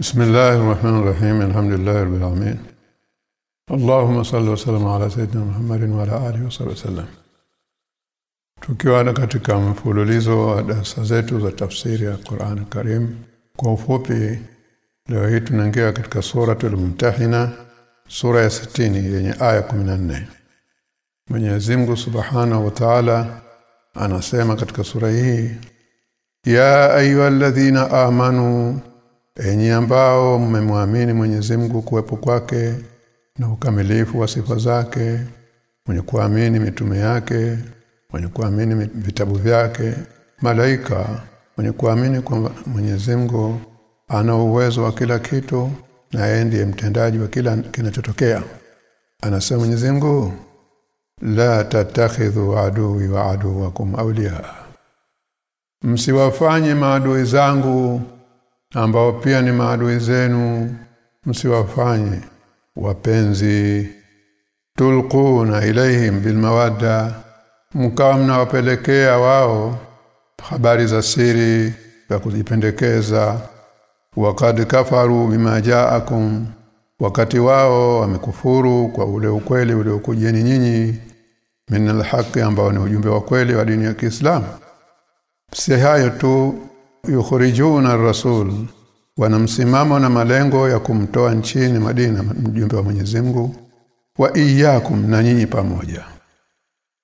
بسم الله الرحمن الرحيم الحمد لله رب العالمين اللهم صل وسلم على سيدنا محمد وعلى اله وصحبه وسلم tukiwa katika mfululizo wa darasa zetu za tafsiri ya Qur'an Karim kwa ufupi leo hii tunaingia katika suratul mumtahina sura ya 60 yenye aya 14 Mwenyezi Mungu Subhanahu wa Ta'ala anasema katika sura hii ya ayyuhalladhina amanu enyi ambao mmemwamini Mwenyezi Mungu kuwepo kwake na ukamilifu wa sifa zake mwenye kuamini mitume yake mwenye kuamini vitabu vyake malaika mwenye kuamini kwamba Mwenyezi Mungu ana uwezo wa kila kitu na yeye ndiye mtendaji wa kila kinachotokea. Anasema Mwenyezi Mungu la tatakhidhu aduwi wa aduwakum awliya. Msiwafanye maadui zangu ambao pia ni maadui zenu msiwafanye wapenzi. Tulquna ilaihim bilmawadda mkawa mnawapelekea wao habari za siri za kujipendekeza. Waqad kafaru bima jaakum wakati wao wamekufuru kwa ule ukweli uliokujeni nyinyi min alhaqi ambao ni ujumbe wa kweli wa dini ya Kiislamu. Si hayo tu yukhrijuna rasul wana msimamo na malengo ya kumtoa nchini Madina mjumbe wa Mwenyezi Mungu wa iyyakum na nyinyi pamoja.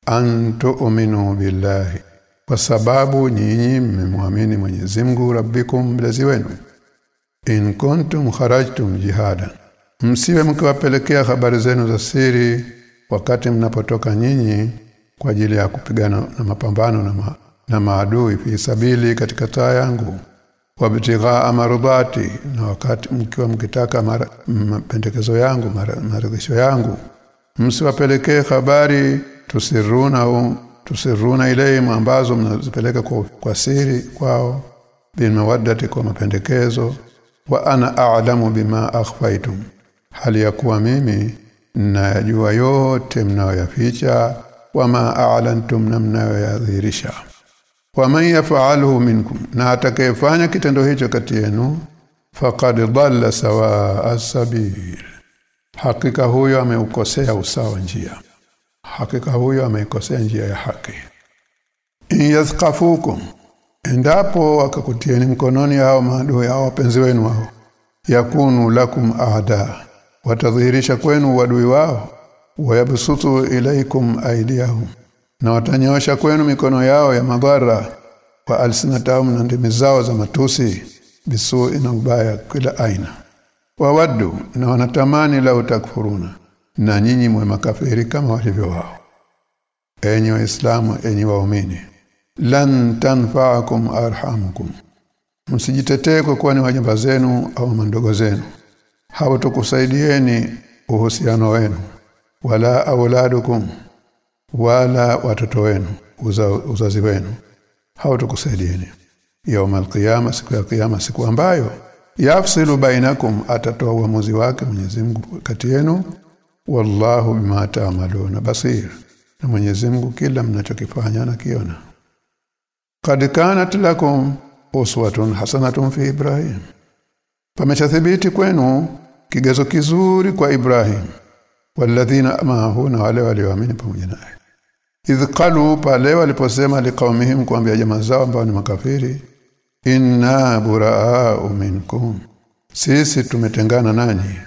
Antu'minu billahi kwa sababu nyinyi mmemwamini Mwenyezi Mungu rabbikum mlezi wenu. In kuntum kharajtum jihada msiwe mkiwapelekea habari zenu za siri wakati mnapotoka nyinyi kwa ajili ya kupigana na mapambano na, ma, na maadui fi sabili katika taa yangu. Wabtigha mardhati na wakati mkiwa mkitaka mapendekezo yangu maridhisho yangu. Msiwapelekee habari tusiruna au tusiruna ilayhim ambazo mnazipeleka kwa, kwa siri kwao. Bin mawaddati kwa mapendekezo. Wa ana a'lamu bima akhfaitum hali ya kuwa mimi najua yote mnayoyaficha wama a'lantum na mnayoyadhihirisha waman yaf'alhu minkum na atakayefanya kitendo hicho kati yenu faqad dhalla sawa as-sabil. Hakika huyo ameukosea usawa njia. Hakika huyo ameikosea njia ya haki. In yathqafukum endapo wakakutieni mkononi hao maadui hao wapenzi wenu hao yakunu lakum aada watadhihirisha kwenu wadui wao wayabsutu ilaikum aidiyahum na watanyosha kwenu mikono yao ya madhara kwa alsinatahum na ndimi zao za matusi bisu ina ubaya kila aina. Wawaddu na wanatamani la utakfuruna na nyinyi mwe makafiri kama walivyo wao. Enyi waislamu enyi waumini lan tanfa'akum arhamukum. Msijitetee kwa kuwa ni wajamba zenu au mandogo zenu. Hawatokusaidieni uhusiano wenu wala auladukum wala watoto wenu uza, uzazi wenu hawatukusaidieni. Yaumul qiyama siku ya kiyama siku ambayo yafsilu bainakum atatoa uamuzi wake Mwenyezi Mungu kati yenu. Wallahu bima ta'maluna basir. Na Mwenyezi Mungu kila mnachokifanya anakiona. Qad kanat lakum uswatun hasanatun fi ibrahim. Pameshathibiti kwenu kigezo kizuri kwa Ibrahim walladhina maahu na wale walioamini pamoja naye idh qalu pale waliposema liqaumihim kuambia jamaa zao ambao ni makafiri inna buraa'u minkum. Sisi tumetengana nanyi.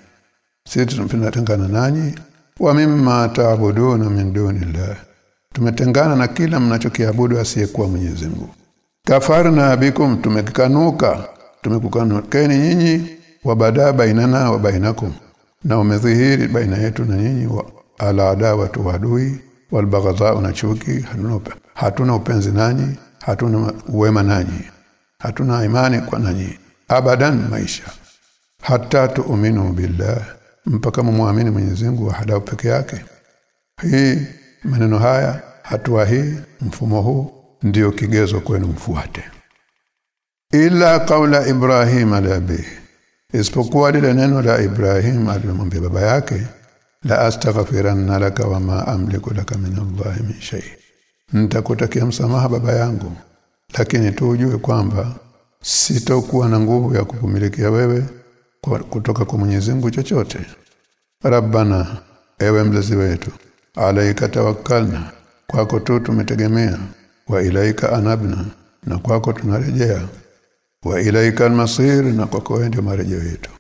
Sisi tumetengana nanyi. Wa mimma ta'buduna min dunillah. Tumetengana na kila mnachokiabudu asiyekuwa Mwenyezi Mungu. Kafarna bikum tumekikanuka. Tumekukanukeni nyinyi. Wa badaa bainana wa bainakum na umedhihiri baina yetu na nyinyi ala adawatu wadui walbaghdha na chuki hatuna hatuna upenzi nanyi hatuna uwema nanyi hatuna imani kwa nanyi abadan maisha. Hata tuuminu billah mpaka muamini Mwenyezi Mungu wahada peke yake. Hii maneno haya hatua hii mfumo huu ndiyo kigezo kwenu mfuate. Ila kaula Ibrahim alabi isipokuwa lile neno la Ibrahim alimwambia baba yake la astaghfiranna laka wama amliku laka min Allah min shay. Nitakutakia msamaha baba yangu. Lakini tu ujue kwamba sitokuwa na nguvu ya kukumilikia wewe kutoka kwa Mwenyezi Mungu chochote. Rabbana ewe mlezi wetu alaika tawakkalna. Kwako tu tumetegemea wa ilaika anabna na kwako tunarejea wa ilaika almasir na kwako ndio marejeo yetu.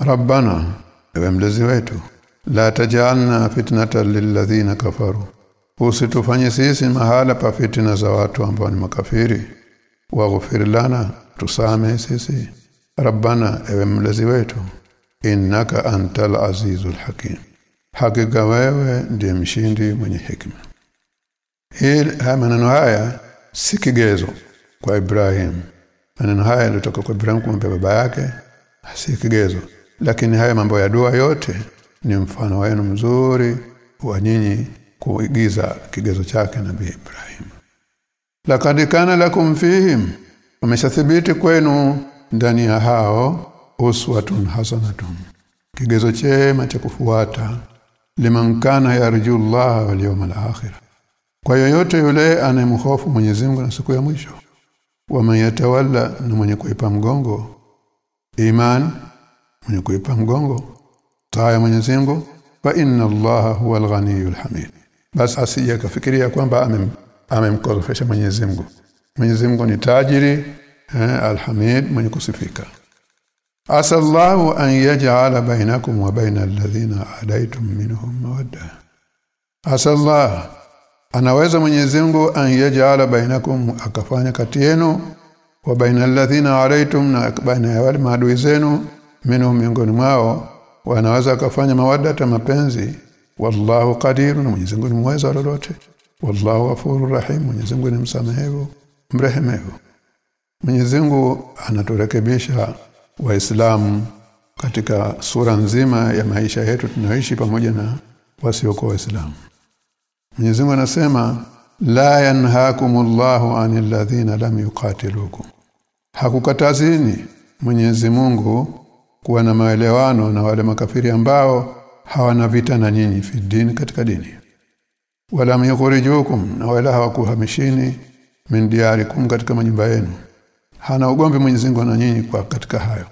Rabbana ewe mlezi wetu la tajalna fitnatan lilladhina kafaru. Usitufanye sisi mahala pa fitna za watu ambao ni makafiri. Waghfir lana tusame sisi. Rabbana ewe mlezi wetu innaka antal azizul hakim. Hakika wewe ndiye mshindi mwenye hikma. Hii maneno haya si kigezo kwa Ibrahim maneno haya yalitoka kwa Ibrahim kumwambia baba yake si kigezo. Lakini haya mambo ya dua yote ni mfano wenu mzuri wa nyinyi kuigiza kigezo chake nabii Ibrahim. Laqad kana lakum fihim wameshathibiti kwenu ndani ya hao uswatun hasanatun. Kigezo chema cha kufuata liman kana yarju Allah wal yawmal akhir. Kwa yoyote yule anemhofu Mwenyezi Mungu na siku ya mwisho wa yatawalla na mwenye kuipa mgongo. Iman mwenye kuipa mgongo. Taa ya Mwenyezi Mungu fa inna Allaha huwal ghaniyul hamid. Basi asiye kafikiria kwamba amem amemkorofesha Mwenyezi Mungu. Mwenyezi Mungu ni tajiri eh, alhamid mwenye kusifika. Asallahu an yaj'ala bainakum wa bainal ladhina adaitum minhum mawadda. Asallahu anaweza Mwenyezi Mungu anyejaala bainakum akafanya kati yenu wa baina alladhina alaitum na baina ya wale maadui zenu minhum miongoni mwao wanaweza akafanya mawadda mapenzi. Wallahu qadir na Mwenyezi Mungu ni mweza lolote. Wallahu ghafurur rahim Mwenyezi Mungu ni msamehevu mrehemevu. Mwenyezi Mungu anaturekebisha waislamu katika sura nzima ya maisha yetu tunaishi pamoja na wasiokuwa waislamu Mwenyezi Mungu anasema la yanhaakumullahu anil ladhina lam yuqatilukum. Hakukatazini Mwenyezi Mungu kuwa na maelewano na wale makafiri ambao hawana vita na nyinyi fi din katika dini. Wala mayukhrijukum na wala hawakuhamishini min diyarikum katika manyumba yenu. Hana ugomvi Mwenyezi Mungu na nyinyi kwa katika hayo.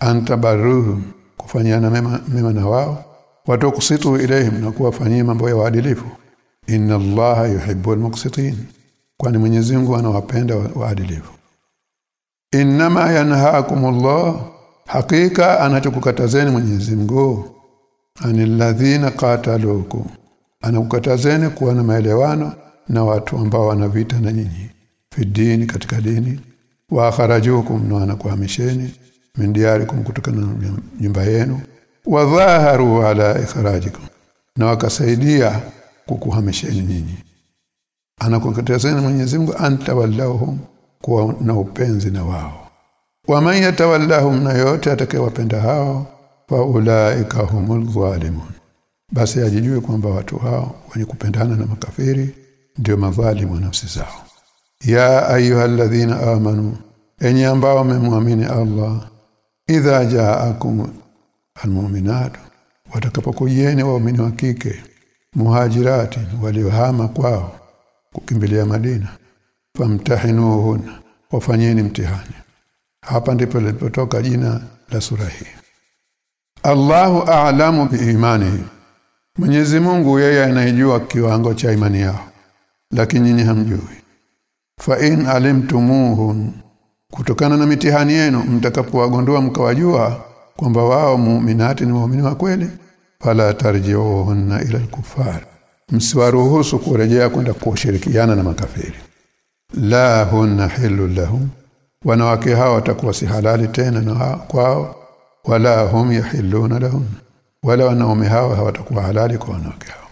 Antabaruhum kufanyana mema, mema na wao watukusitu ilaihim na kuwafanyia mambo ya waadilifu. Inna allaha yuhibbul muqsitin. Kwani Mwenyezi Mungu anawapenda waadilifu. Inma yanhaakumullah. Hakika anachokukatazeni Mwenyezi Mungu. Anilladhina qatalukum anakukatazeni kuwa na maelewano na watu ambao wana vita na nyinyi. Fi dini katika dini. Wa kharajukum na anakuhamisheni min diyarikum kutoka na nyumba yenu wa dhaharu ala ithrajikum na wakasaidia kukuhamisheni nyinyi. Anakukatazeni Mwenyezi Mungu antawallahum kuwa na upenzi na wao. Wa man yatawallahum na yote atakayewapenda hao fa ulaika humul zalimun. Basi ajijue kwamba watu hao wenye kupendana na makafiri ndio madhalimu nafsi zao. Ya ayyuhalladhina amanu enyi ambao mmemwamini Allah idha ja'akum almu'minatu watakapokujeni waumini wa kike muhajirati waliohama kwao kukimbilia Madina famtahinuhuna wafanyeni mtihani. Hapa ndipo lilipotoka jina la sura hii. Allahu a'lamu biimanihi Mwenyezi Mungu yeye anayejua kiwango cha imani yao lakini nyinyi hamjui. Fa in alimtumuhun kutokana na mitihani yenu mtakapowagondua mkawajua kwamba wao muuminati ni waumini wa kweli fala tarji'uhunna ila al-kuffar msiwaruhusu kurejea kwenda kushirikiana na makafiri. La hunna hilu lahum wanawake hao watakuwa si halali tena na kwao wala hum yahilluna lahum wala wanaume hao hawatakuwa halali kwa wanawake hao.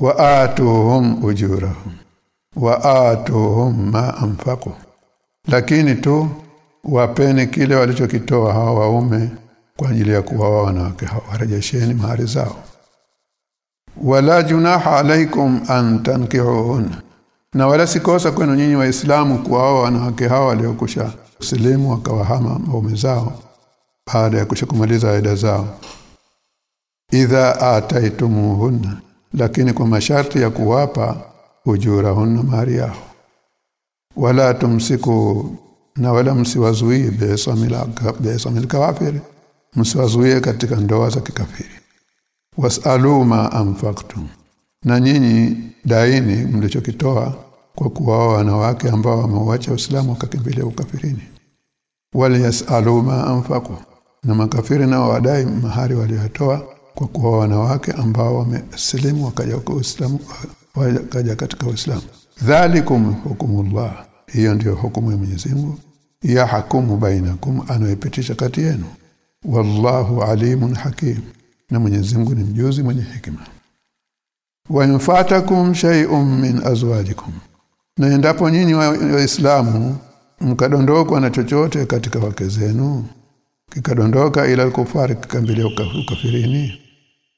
Wa atuhum ujurahum wa atuhum ma anfaqu lakini tu wapeni kile walichokitoa hao waume kwa ajili ya kuwa wanawake hao. Warejesheni mahari zao. Wala junaha alaikum an tankihun na wala sikosa kwenu nyinyi waislamu kuwaoa wanawake hao waliokusha kusilimu wakawahama waume zao baada ya kushakumaliza aida zao. Idha ataitumuhunna. Lakini kwa masharti ya kuwapa ujurahunna mahari yao. Wala tumsiku na wala msiwazuie besamil kawafir msiwazuie katika ndoa za kikafiri. Wasalu ma anfaqtum. Na nyinyi daini mlichokitoa kwa kuwa wanawake ambao wameuacha Uislamu wakakimbilia ukafirini. Wale yasalu ma anfaqu. Na makafiri nao wadai mahari waliotoa kwa kuwa wanawake ambao wamesilimu wakaja kwa Uislamu wakaja katika Uislamu. Dhalikum hukumullah. Hiyo ndiyo hukumu ya Mwenyezi Mungu ya hukumu bainakum anayepitisha kati yenu. Wallahu alimun hakim na Mwenyezi Mungu ni mjuzi mwenye hikima wa infatakum shay'un min azwajikum na endapo nyinyi waislamu mkadondokwa na chochote katika wake zenu kikadondoka ila kufari kikambilia ukafirini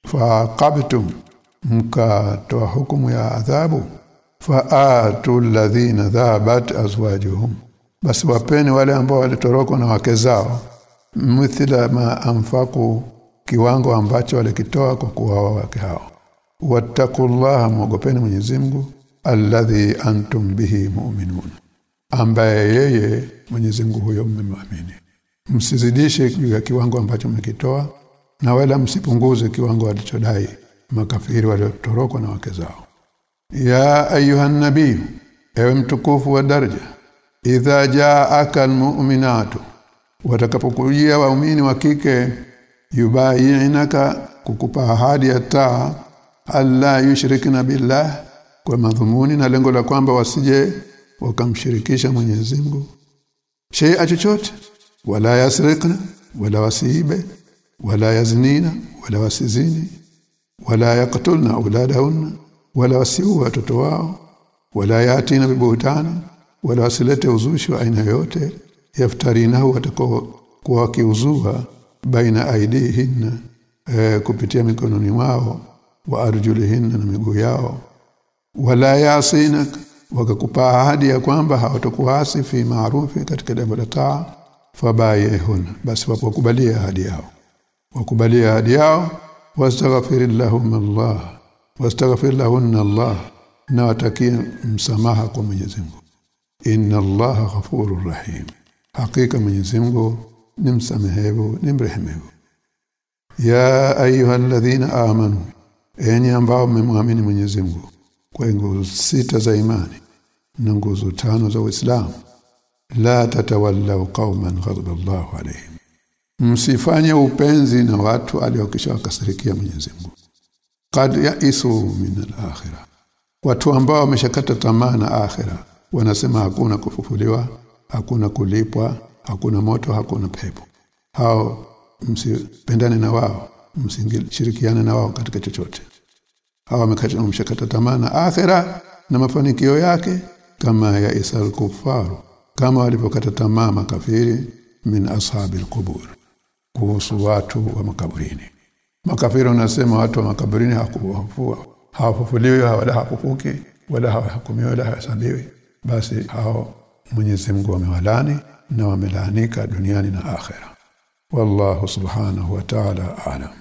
fa qabtum mkatoa hukumu ya adhabu fa faatu alladhina dhabat azwajuhum basi wapeni wale ambao walitorokwa na wake zao. Mithila ma anfaku kiwango ambacho walikitoa kwa kuwawa wake hao. Wattaqullaha mwogopeni Mwenyezi Mungu alladhi antum bihi mu'minun. Ambaye yeye Mwenyezi Mungu huyo mmemwamini. Msizidishe juu ya kiwango ambacho mmekitoa na wala msipunguze kiwango walichodai makafiri waliotorokwa na wake zao. Ya ayuha nabii ewe mtukufu wa daraja idha jaaka almu'minatu watakapokujia waumini wa kike yubayinaka kukupa ahadi ya taa alla yushrikna billah kwa madhumuni na lengo la kwamba wasije wakamshirikisha Mwenyezi Mungu. Shay'a chochote wala yasrikna wala wasiibe wala yaznina wala wasizini wala yaqtulna auladahunna wala wasiu watoto wao wala yatina bibuhtani wala wasilete uzushi wa aina yote yaftarinahu watakao kuwa wakiuzua baina aidihinna e, kupitia mikononi mwao wa arjulihinna na miguu yao. Wala yasina wakakupa ahadi ya kwamba hawatakuasi fi maarufi katika jambo la taa fabayehun basi wakubalia ahadi yao. Wakubalia ahadi yao wastaghfir lahum Allah wastaghfir lahunna Allah na watakie msamaha kwa Mwenyezi Mungu inna Allaha ghafurur rahim. Hakika Mwenyezi Mungu ni msamehevu ni mrehemevu. Ya ayyuhalladhina amanu enyi ambao mmemwamini Mwenyezi Mungu kwa nguzo sita za imani na nguzo tano za Uislamu la tatawallaw qauman ghadaba Allahu alayhim. Msifanye upenzi na watu aliokisha wakasirikia Mwenyezi Mungu. Qad yaisu min al-akhirah. Watu ambao wameshakata tamaa na akhira wanasema hakuna kufufuliwa hakuna kulipwa hakuna moto hakuna pepo. Hao msipendane na wao msishirikiane na wao katika chochote. Hao wamekata tamaa na akhira na mafanikio yake kama ya isal kufaru kama walipokata tamaa makafiri min ashabil kubur kuhusu watu wa makaburini. Makafiri wanasema watu wa makaburini hakuwafua hawafufuliwi wala hakufuki wala hawahukumiwi wala hawasabiwi basi hao Mwenyezi Mungu amewalani na wamelaanika duniani na akhera. Wallahu subhanahu wa ta'ala a'lam